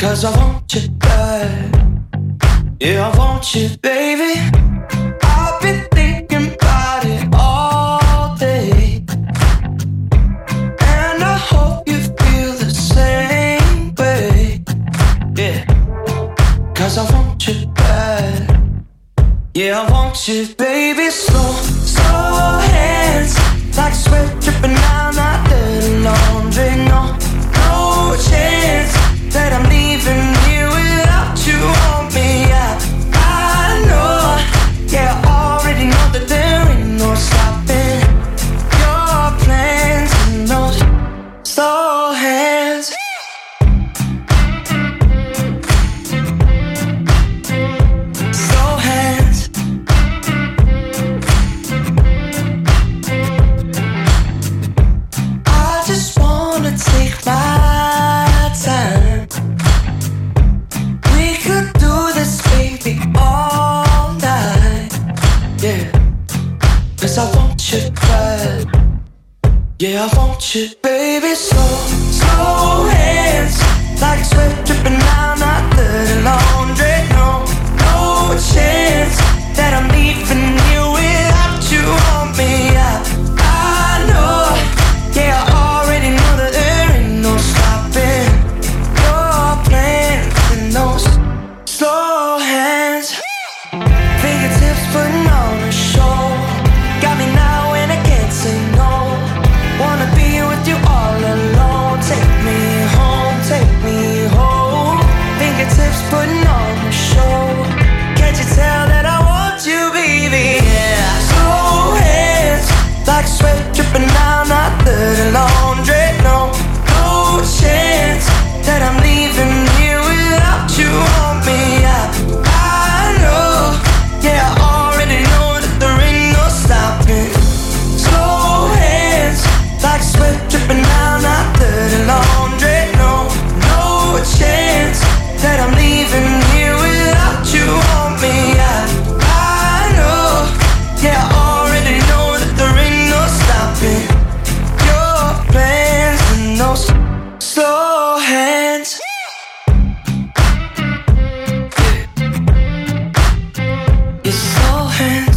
Because I want you bad. Yeah, I want you, baby. I've been thinking about it all day. And I hope you feel the same way. Yeah. Cause I want you bad. Yeah, I want you, baby. Slow Cause I want you bad. Yeah, I want you, baby, slow, slow. sway, dripping down, not dirty long. Slow hands. Your slow hands.